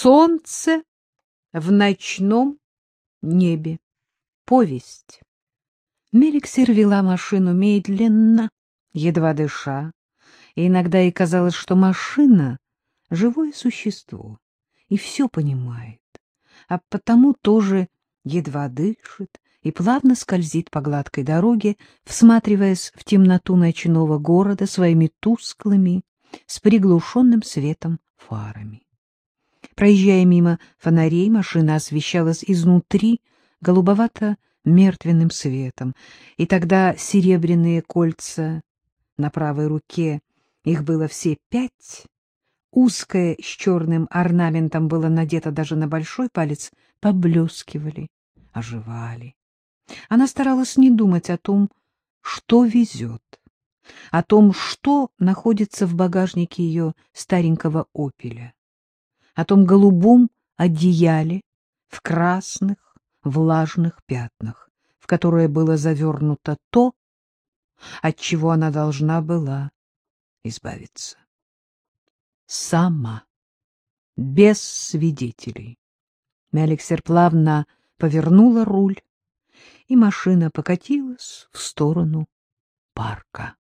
Солнце в ночном небе. Повесть. Меликсир вела машину медленно, едва дыша, и иногда ей казалось, что машина — живое существо и все понимает, а потому тоже едва дышит и плавно скользит по гладкой дороге, всматриваясь в темноту ночного города своими тусклыми, с приглушенным светом фарами. Проезжая мимо фонарей, машина освещалась изнутри голубовато-мертвенным светом, и тогда серебряные кольца на правой руке, их было все пять, узкое с черным орнаментом было надето даже на большой палец, поблескивали, оживали. Она старалась не думать о том, что везет, о том, что находится в багажнике ее старенького «Опеля» о том голубом одеяле в красных влажных пятнах, в которое было завернуто то, от чего она должна была избавиться. Сама, без свидетелей. Меликсер плавно повернула руль, и машина покатилась в сторону парка.